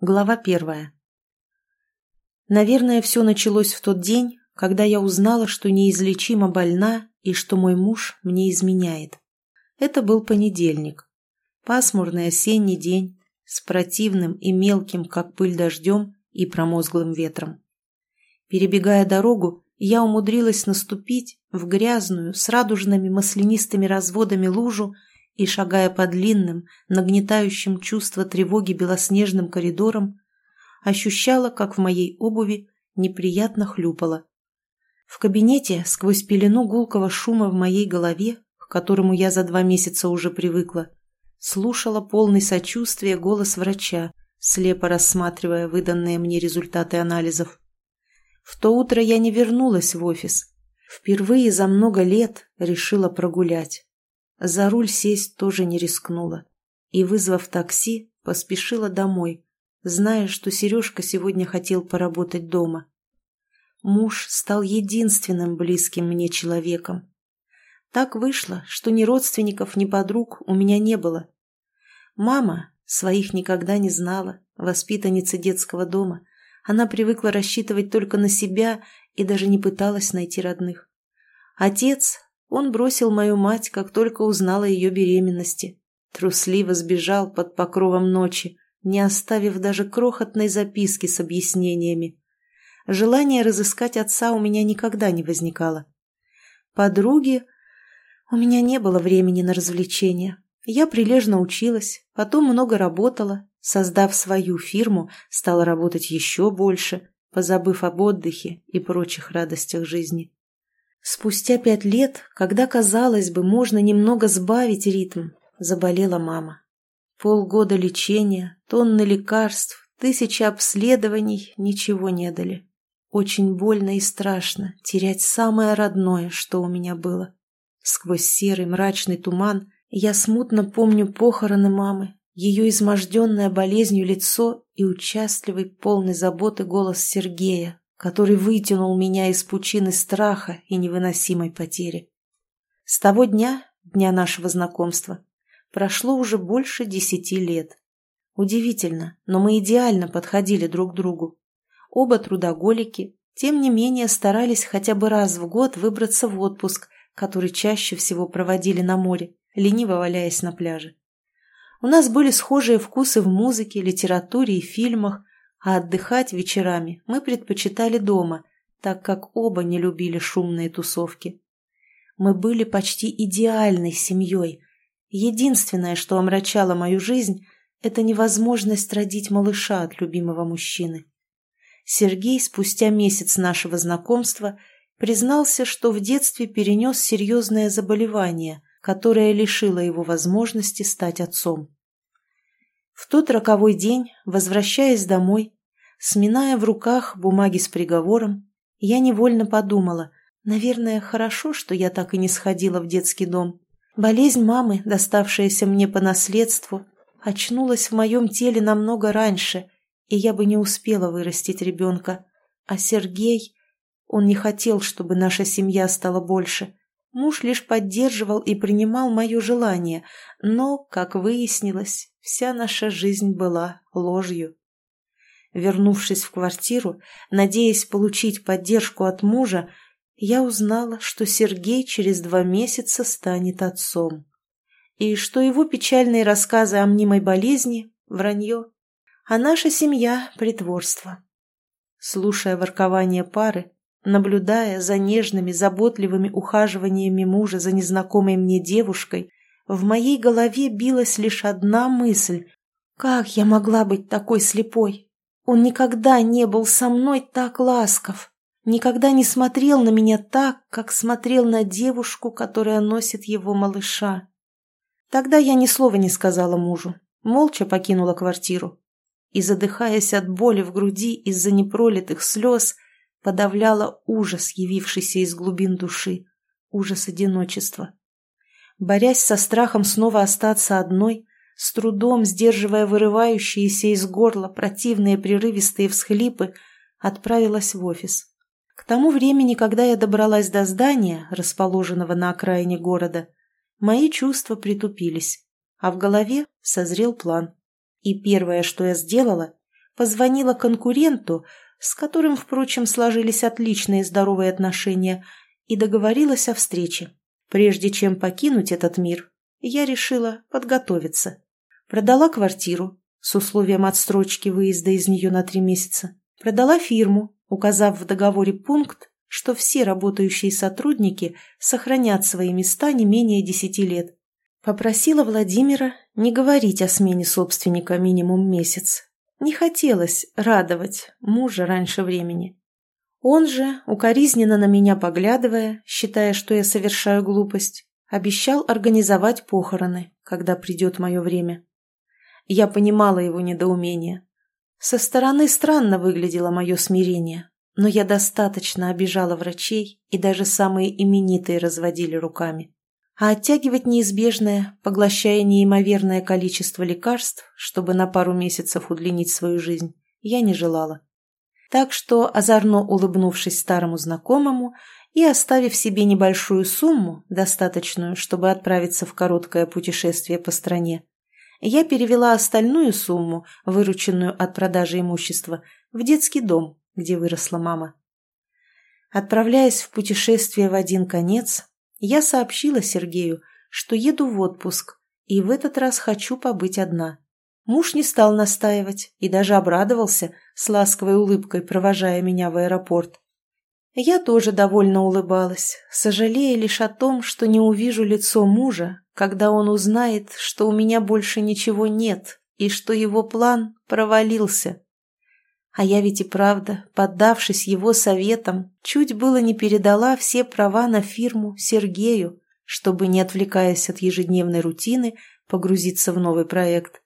Глава первая. Наверное, все началось в тот день, когда я узнала, что неизлечимо больна и что мой муж мне изменяет. Это был понедельник. Пасмурный осенний день с противным и мелким, как пыль дождем, и промозглым ветром. Перебегая дорогу, я умудрилась наступить в грязную, с радужными маслянистыми разводами лужу и, шагая по длинным, нагнетающим чувство тревоги белоснежным коридором, ощущала, как в моей обуви неприятно хлюпало. В кабинете, сквозь пелену гулкого шума в моей голове, к которому я за два месяца уже привыкла, слушала полный сочувствия голос врача, слепо рассматривая выданные мне результаты анализов. В то утро я не вернулась в офис. Впервые за много лет решила прогулять. За руль сесть тоже не рискнула. И, вызвав такси, поспешила домой, зная, что Сережка сегодня хотел поработать дома. Муж стал единственным близким мне человеком. Так вышло, что ни родственников, ни подруг у меня не было. Мама своих никогда не знала, воспитанница детского дома. Она привыкла рассчитывать только на себя и даже не пыталась найти родных. Отец он бросил мою мать, как только узнал о ее беременности. Трусливо сбежал под покровом ночи, не оставив даже крохотной записки с объяснениями. Желание разыскать отца у меня никогда не возникало. Подруги... У меня не было времени на развлечения. Я прилежно училась, потом много работала, создав свою фирму, стала работать еще больше, позабыв об отдыхе и прочих радостях жизни. Спустя пять лет, когда, казалось бы, можно немного сбавить ритм, заболела мама. Полгода лечения, тонны лекарств, тысячи обследований ничего не дали. Очень больно и страшно терять самое родное, что у меня было. Сквозь серый мрачный туман я смутно помню похороны мамы, ее изможденное болезнью лицо и участливый, полный заботы голос Сергея, который вытянул меня из пучины страха и невыносимой потери. С того дня, дня нашего знакомства, прошло уже больше десяти лет. Удивительно, но мы идеально подходили друг к другу. Оба трудоголики, тем не менее старались хотя бы раз в год выбраться в отпуск, который чаще всего проводили на море, лениво валяясь на пляже. У нас были схожие вкусы в музыке, литературе и фильмах, а отдыхать вечерами мы предпочитали дома, так как оба не любили шумные тусовки. Мы были почти идеальной семьей. Единственное, что омрачало мою жизнь, это невозможность родить малыша от любимого мужчины. Сергей спустя месяц нашего знакомства признался, что в детстве перенес серьезное заболевание, которое лишило его возможности стать отцом. В тот роковой день, возвращаясь домой, сминая в руках бумаги с приговором, я невольно подумала, наверное, хорошо, что я так и не сходила в детский дом. Болезнь мамы, доставшаяся мне по наследству, очнулась в моем теле намного раньше, и я бы не успела вырастить ребенка. А Сергей, он не хотел, чтобы наша семья стала больше. Муж лишь поддерживал и принимал мое желание, но, как выяснилось, вся наша жизнь была ложью. Вернувшись в квартиру, надеясь получить поддержку от мужа, я узнала, что Сергей через два месяца станет отцом. И что его печальные рассказы о мнимой болезни – вранье, а наша семья – притворство. Слушая воркование пары, наблюдая за нежными, заботливыми ухаживаниями мужа за незнакомой мне девушкой, в моей голове билась лишь одна мысль. Как я могла быть такой слепой? Он никогда не был со мной так ласков, никогда не смотрел на меня так, как смотрел на девушку, которая носит его малыша. Тогда я ни слова не сказала мужу, молча покинула квартиру. И, задыхаясь от боли в груди из-за непролитых слез, подавляла ужас, явившийся из глубин души, ужас одиночества борясь со страхом снова остаться одной, с трудом сдерживая вырывающиеся из горла противные прерывистые всхлипы, отправилась в офис. К тому времени, когда я добралась до здания, расположенного на окраине города, мои чувства притупились, а в голове созрел план. И первое, что я сделала, позвонила конкуренту, с которым, впрочем, сложились отличные здоровые отношения, и договорилась о встрече. Прежде чем покинуть этот мир, я решила подготовиться. Продала квартиру с условием отстрочки выезда из нее на три месяца. Продала фирму, указав в договоре пункт, что все работающие сотрудники сохранят свои места не менее десяти лет. Попросила Владимира не говорить о смене собственника минимум месяц. Не хотелось радовать мужа раньше времени. Он же, укоризненно на меня поглядывая, считая, что я совершаю глупость, обещал организовать похороны, когда придет мое время. Я понимала его недоумение. Со стороны странно выглядело мое смирение, но я достаточно обижала врачей, и даже самые именитые разводили руками. А оттягивать неизбежное, поглощая неимоверное количество лекарств, чтобы на пару месяцев удлинить свою жизнь, я не желала. Так что, озорно улыбнувшись старому знакомому и оставив себе небольшую сумму, достаточную, чтобы отправиться в короткое путешествие по стране, я перевела остальную сумму, вырученную от продажи имущества, в детский дом, где выросла мама. Отправляясь в путешествие в один конец, я сообщила Сергею, что еду в отпуск, и в этот раз хочу побыть одна. Муж не стал настаивать и даже обрадовался, с ласковой улыбкой провожая меня в аэропорт. Я тоже довольно улыбалась, сожалея лишь о том, что не увижу лицо мужа, когда он узнает, что у меня больше ничего нет и что его план провалился. А я ведь и правда, поддавшись его советам, чуть было не передала все права на фирму Сергею, чтобы, не отвлекаясь от ежедневной рутины, погрузиться в новый проект.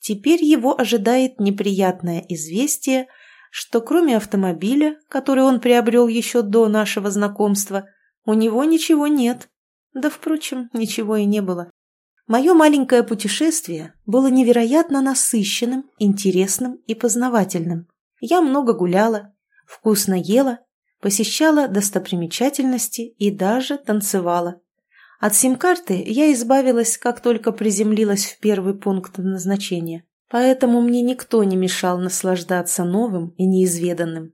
Теперь его ожидает неприятное известие, что кроме автомобиля, который он приобрел еще до нашего знакомства, у него ничего нет. Да, впрочем, ничего и не было. Мое маленькое путешествие было невероятно насыщенным, интересным и познавательным. Я много гуляла, вкусно ела, посещала достопримечательности и даже танцевала. От сим-карты я избавилась, как только приземлилась в первый пункт назначения. Поэтому мне никто не мешал наслаждаться новым и неизведанным.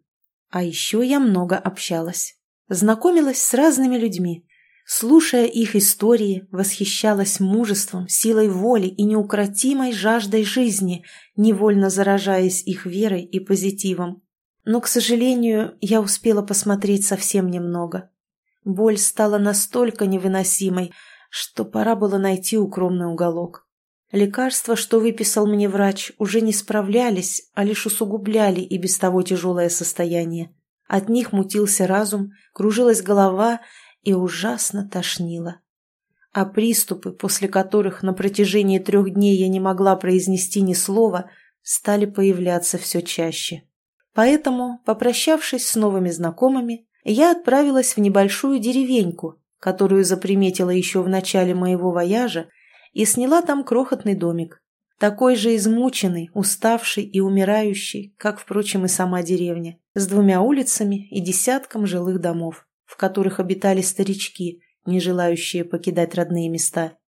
А еще я много общалась. Знакомилась с разными людьми. Слушая их истории, восхищалась мужеством, силой воли и неукротимой жаждой жизни, невольно заражаясь их верой и позитивом. Но, к сожалению, я успела посмотреть совсем немного. Боль стала настолько невыносимой, что пора было найти укромный уголок. Лекарства, что выписал мне врач, уже не справлялись, а лишь усугубляли и без того тяжелое состояние. От них мутился разум, кружилась голова и ужасно тошнило. А приступы, после которых на протяжении трех дней я не могла произнести ни слова, стали появляться все чаще. Поэтому, попрощавшись с новыми знакомыми, я отправилась в небольшую деревеньку, которую заприметила еще в начале моего вояжа, и сняла там крохотный домик. Такой же измученный, уставший и умирающий, как, впрочем, и сама деревня, с двумя улицами и десятком жилых домов в которых обитали старички, не желающие покидать родные места.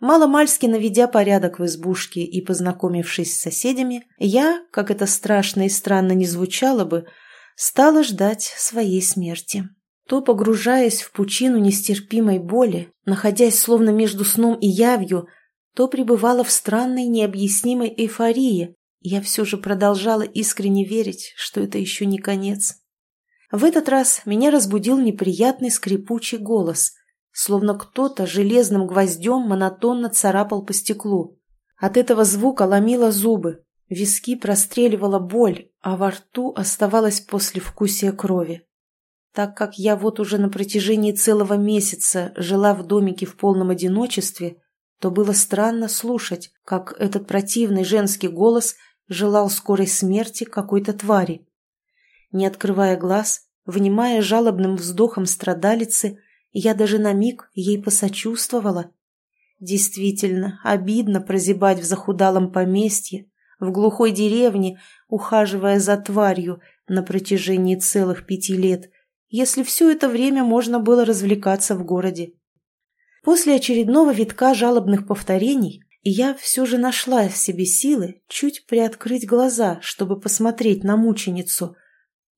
Мало-мальски наведя порядок в избушке и познакомившись с соседями, я, как это страшно и странно не звучало бы, стала ждать своей смерти. То погружаясь в пучину нестерпимой боли, находясь словно между сном и явью, то пребывала в странной необъяснимой эйфории, я все же продолжала искренне верить, что это еще не конец. В этот раз меня разбудил неприятный скрипучий голос, словно кто-то железным гвоздем монотонно царапал по стеклу. От этого звука ломило зубы, виски простреливала боль, а во рту оставалось послевкусие крови. Так как я вот уже на протяжении целого месяца жила в домике в полном одиночестве, то было странно слушать, как этот противный женский голос желал скорой смерти какой-то твари. Не открывая глаз, внимая жалобным вздохом страдалицы, я даже на миг ей посочувствовала. Действительно, обидно прозябать в захудалом поместье, в глухой деревне, ухаживая за тварью на протяжении целых пяти лет, если все это время можно было развлекаться в городе. После очередного витка жалобных повторений я все же нашла в себе силы чуть приоткрыть глаза, чтобы посмотреть на мученицу,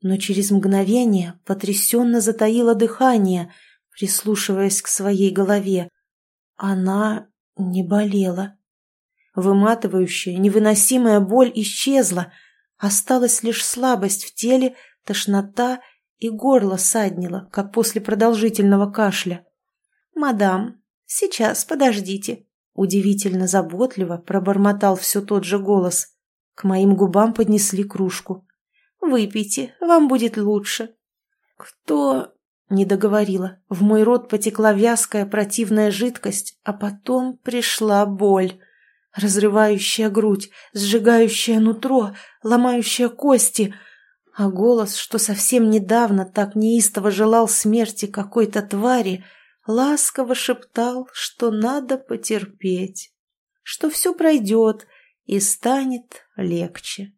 но через мгновение потрясенно затаила дыхание, прислушиваясь к своей голове. Она не болела. Выматывающая, невыносимая боль исчезла, осталась лишь слабость в теле, тошнота и горло саднило, как после продолжительного кашля. «Мадам, сейчас, подождите», Удивительно заботливо пробормотал все тот же голос. К моим губам поднесли кружку. «Выпейте, вам будет лучше». «Кто?» — не договорила. В мой рот потекла вязкая противная жидкость, а потом пришла боль. Разрывающая грудь, сжигающая нутро, ломающая кости. А голос, что совсем недавно так неистово желал смерти какой-то твари — ласково шептал, что надо потерпеть, что все пройдет и станет легче.